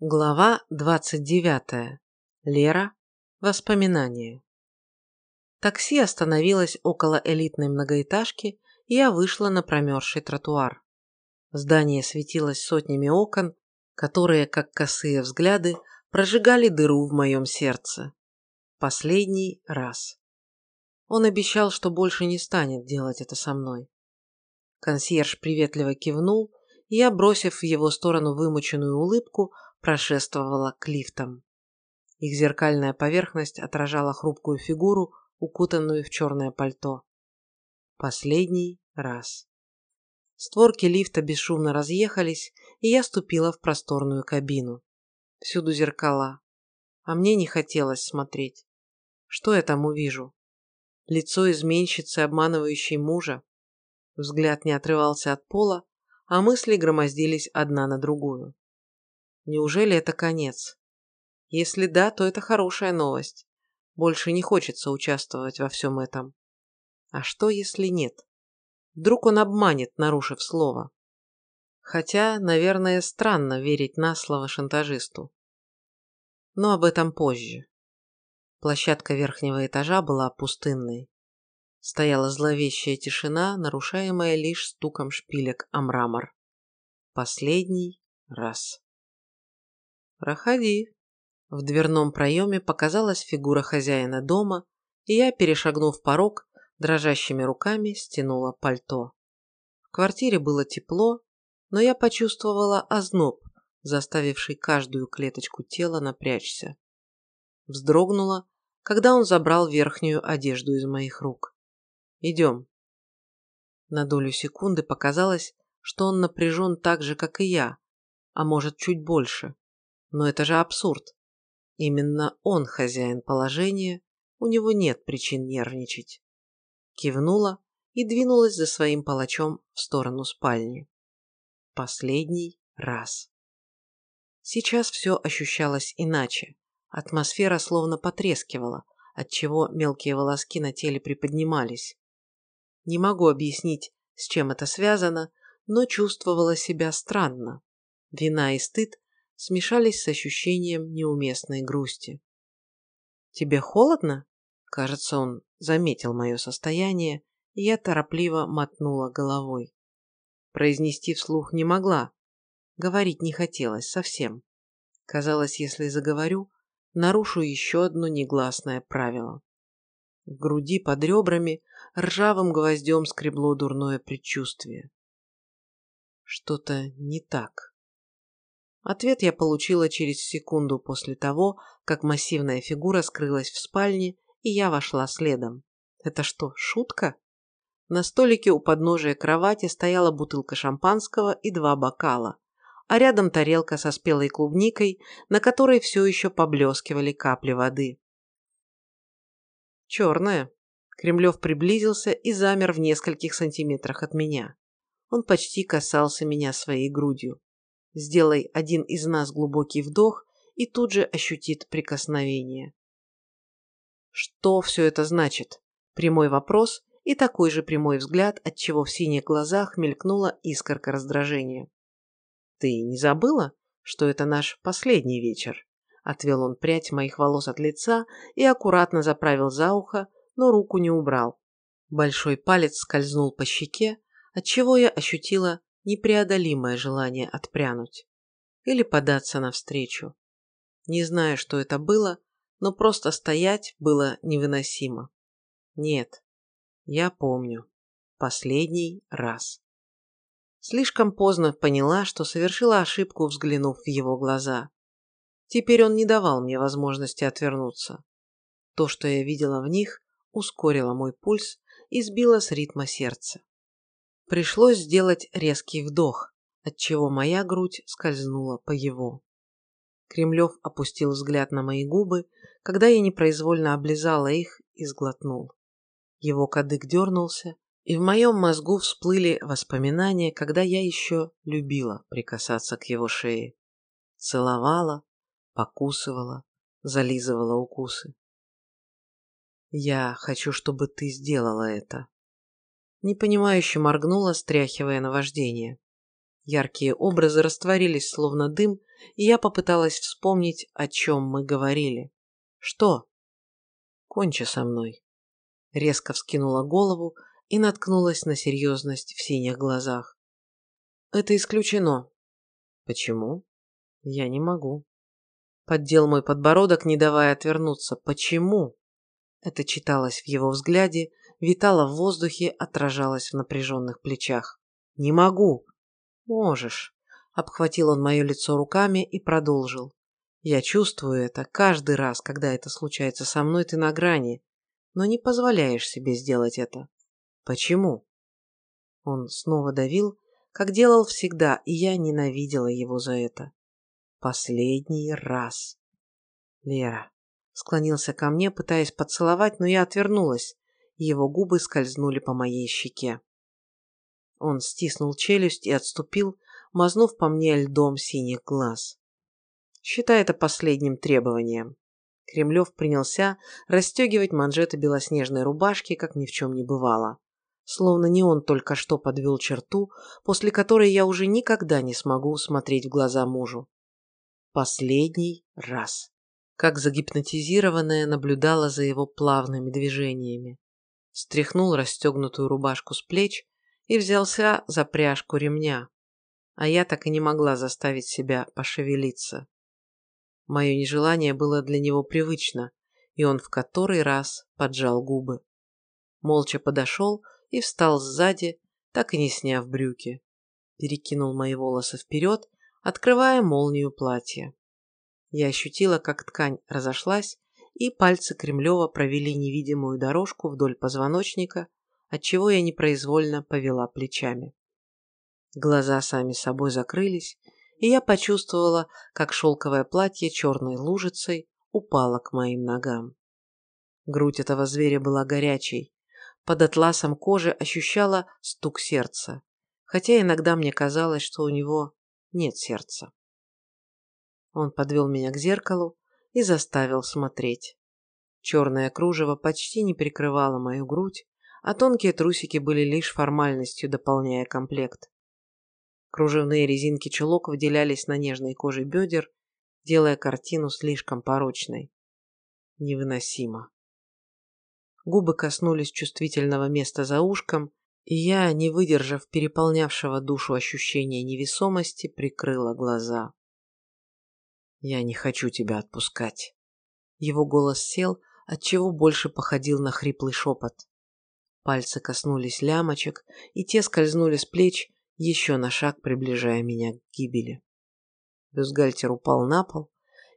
Глава 29. Лера. Воспоминания. Такси остановилось около элитной многоэтажки, и я вышла на промерзший тротуар. Здание светилось сотнями окон, которые, как косые взгляды, прожигали дыру в моем сердце. Последний раз. Он обещал, что больше не станет делать это со мной. Консьерж приветливо кивнул, и я, бросив в его сторону вымученную улыбку, прошествовала к лифтам. Их зеркальная поверхность отражала хрупкую фигуру, укутанную в черное пальто. Последний раз. Створки лифта бесшумно разъехались, и я ступила в просторную кабину. Всюду зеркала. А мне не хотелось смотреть. Что я там увижу? Лицо изменщицы, обманывающей мужа. Взгляд не отрывался от пола, а мысли громоздились одна на другую. Неужели это конец? Если да, то это хорошая новость. Больше не хочется участвовать во всем этом. А что, если нет? Вдруг он обманет, нарушив слово? Хотя, наверное, странно верить на слово шантажисту. Но об этом позже. Площадка верхнего этажа была пустынной. Стояла зловещая тишина, нарушаемая лишь стуком шпилек о мрамор. Последний раз. «Проходи». В дверном проеме показалась фигура хозяина дома, и я, перешагнув порог, дрожащими руками стянула пальто. В квартире было тепло, но я почувствовала озноб, заставивший каждую клеточку тела напрячься. Вздрогнула, когда он забрал верхнюю одежду из моих рук. «Идем». На долю секунды показалось, что он напряжен так же, как и я, а может, чуть больше. Но это же абсурд. Именно он хозяин положения, у него нет причин нервничать. Кивнула и двинулась за своим палачом в сторону спальни. Последний раз. Сейчас все ощущалось иначе. Атмосфера словно потрескивала, отчего мелкие волоски на теле приподнимались. Не могу объяснить, с чем это связано, но чувствовала себя странно. Вина и стыд смешались с ощущением неуместной грусти. «Тебе холодно?» Кажется, он заметил мое состояние, и я торопливо мотнула головой. Произнести вслух не могла. Говорить не хотелось совсем. Казалось, если заговорю, нарушу еще одно негласное правило. В груди под ребрами ржавым гвоздем скребло дурное предчувствие. Что-то не так. Ответ я получила через секунду после того, как массивная фигура скрылась в спальне, и я вошла следом. Это что, шутка? На столике у подножия кровати стояла бутылка шампанского и два бокала, а рядом тарелка со спелой клубникой, на которой все еще поблескивали капли воды. Черная. Кремлев приблизился и замер в нескольких сантиметрах от меня. Он почти касался меня своей грудью. Сделай один из нас глубокий вдох и тут же ощутит прикосновение. Что все это значит? Прямой вопрос и такой же прямой взгляд, от чего в синих глазах мелькнула искорка раздражения. «Ты не забыла, что это наш последний вечер?» Отвел он прядь моих волос от лица и аккуратно заправил за ухо, но руку не убрал. Большой палец скользнул по щеке, отчего я ощутила непреодолимое желание отпрянуть или податься навстречу. Не знаю, что это было, но просто стоять было невыносимо. Нет, я помню. Последний раз. Слишком поздно поняла, что совершила ошибку, взглянув в его глаза. Теперь он не давал мне возможности отвернуться. То, что я видела в них, ускорило мой пульс и сбило с ритма сердца. Пришлось сделать резкий вдох, отчего моя грудь скользнула по его. Кремлев опустил взгляд на мои губы, когда я непроизвольно облизала их и сглотнул. Его кадык дернулся, и в моем мозгу всплыли воспоминания, когда я еще любила прикасаться к его шее. Целовала, покусывала, зализывала укусы. «Я хочу, чтобы ты сделала это», непонимающе моргнула, стряхивая наваждение. Яркие образы растворились, словно дым, и я попыталась вспомнить, о чем мы говорили. Что? Кончи со мной. Резко вскинула голову и наткнулась на серьезность в синих глазах. Это исключено. Почему? Я не могу. Поддел мой подбородок, не давая отвернуться. Почему? Это читалось в его взгляде, витало в воздухе, отражалось в напряженных плечах. Не могу. Можешь. Обхватил он мое лицо руками и продолжил. Я чувствую это каждый раз, когда это случается со мной, ты на грани, но не позволяешь себе сделать это. Почему? Он снова давил, как делал всегда, и я ненавидела его за это. Последний раз. Лера склонился ко мне, пытаясь поцеловать, но я отвернулась, его губы скользнули по моей щеке. Он стиснул челюсть и отступил, мазнув по мне льдом синих глаз. Считай это последним требованием. Кремлев принялся расстегивать манжеты белоснежной рубашки, как ни в чем не бывало. Словно не он только что подвел черту, после которой я уже никогда не смогу смотреть в глаза мужу. Последний раз. Как загипнотизированная наблюдала за его плавными движениями. Стряхнул расстегнутую рубашку с плеч и взялся за пряжку ремня. А я так и не могла заставить себя пошевелиться. Мое нежелание было для него привычно, и он в который раз поджал губы. Молча подошел и встал сзади, так и не сняв брюки. Перекинул мои волосы вперед открывая молнию платья. Я ощутила, как ткань разошлась, и пальцы Кремлева провели невидимую дорожку вдоль позвоночника, отчего я непроизвольно повела плечами. Глаза сами собой закрылись, и я почувствовала, как шелковое платье черной лужицей упало к моим ногам. Грудь этого зверя была горячей. Под атласом кожи ощущала стук сердца, хотя иногда мне казалось, что у него нет сердца. Он подвел меня к зеркалу и заставил смотреть. Черное кружево почти не прикрывало мою грудь, а тонкие трусики были лишь формальностью, дополняя комплект. Кружевные резинки чулок выделялись на нежной коже бедер, делая картину слишком порочной. Невыносимо. Губы коснулись чувствительного места за ушком, и я, не выдержав переполнявшего душу ощущения невесомости, прикрыла глаза. «Я не хочу тебя отпускать». Его голос сел, отчего больше походил на хриплый шепот. Пальцы коснулись лямочек, и те скользнули с плеч, еще на шаг приближая меня к гибели. Бюстгальтер упал на пол,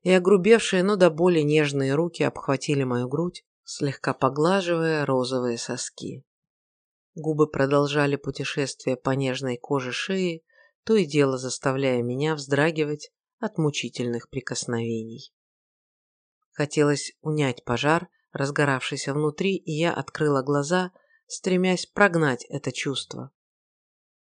и огрубевшие, но до боли нежные руки обхватили мою грудь, слегка поглаживая розовые соски. Губы продолжали путешествие по нежной коже шеи, то и дело заставляя меня вздрагивать от мучительных прикосновений. Хотелось унять пожар, разгоравшийся внутри, и я открыла глаза, стремясь прогнать это чувство.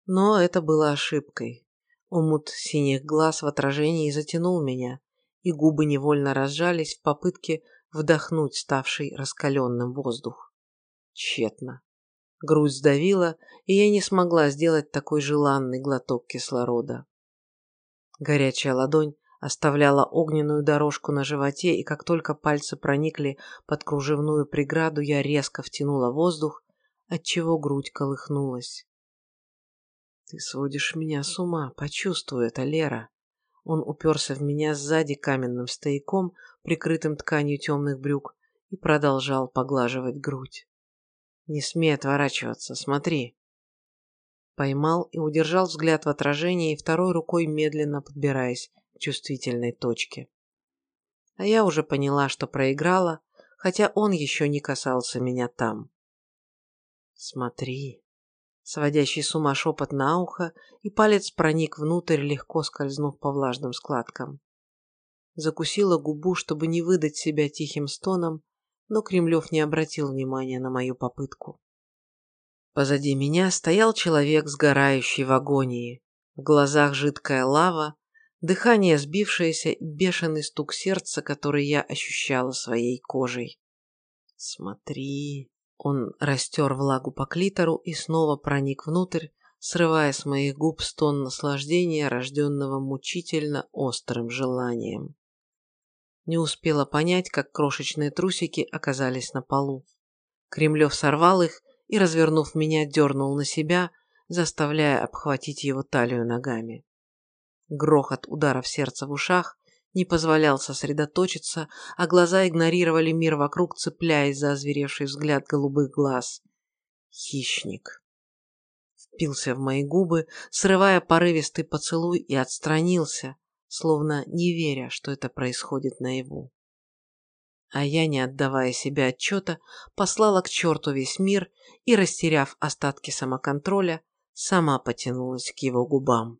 Но это было ошибкой. Умут синих глаз в отражении затянул меня, и губы невольно разжались в попытке вдохнуть ставший раскаленным воздух. Тщетно. Грудь сдавила, и я не смогла сделать такой желанный глоток кислорода. Горячая ладонь оставляла огненную дорожку на животе, и как только пальцы проникли под кружевную преграду, я резко втянула воздух, отчего грудь колыхнулась. «Ты сводишь меня с ума, почувствуй это, Лера!» Он уперся в меня сзади каменным стояком, прикрытым тканью темных брюк, и продолжал поглаживать грудь. Не смей отворачиваться, смотри. Поймал и удержал взгляд в отражении, второй рукой медленно подбираясь к чувствительной точке. А я уже поняла, что проиграла, хотя он еще не касался меня там. Смотри. Сводящий с ума шепот на ухо, и палец проник внутрь, легко скользнув по влажным складкам. Закусила губу, чтобы не выдать себя тихим стоном, но Кремлев не обратил внимания на мою попытку. Позади меня стоял человек, сгорающий в агонии. В глазах жидкая лава, дыхание сбившееся и бешеный стук сердца, который я ощущала своей кожей. «Смотри!» Он растер влагу по клитору и снова проник внутрь, срывая с моих губ стон наслаждения, рожденного мучительно острым желанием. Не успела понять, как крошечные трусики оказались на полу. Кремлев сорвал их и, развернув меня, дернул на себя, заставляя обхватить его талию ногами. Грохот ударов сердца в ушах не позволял сосредоточиться, а глаза игнорировали мир вокруг, цепляясь за озверевший взгляд голубых глаз. Хищник. Впился в мои губы, срывая порывистый поцелуй, и отстранился, словно не веря, что это происходит наяву. А я, не отдавая себе отчета, послала к черту весь мир и, растеряв остатки самоконтроля, сама потянулась к его губам.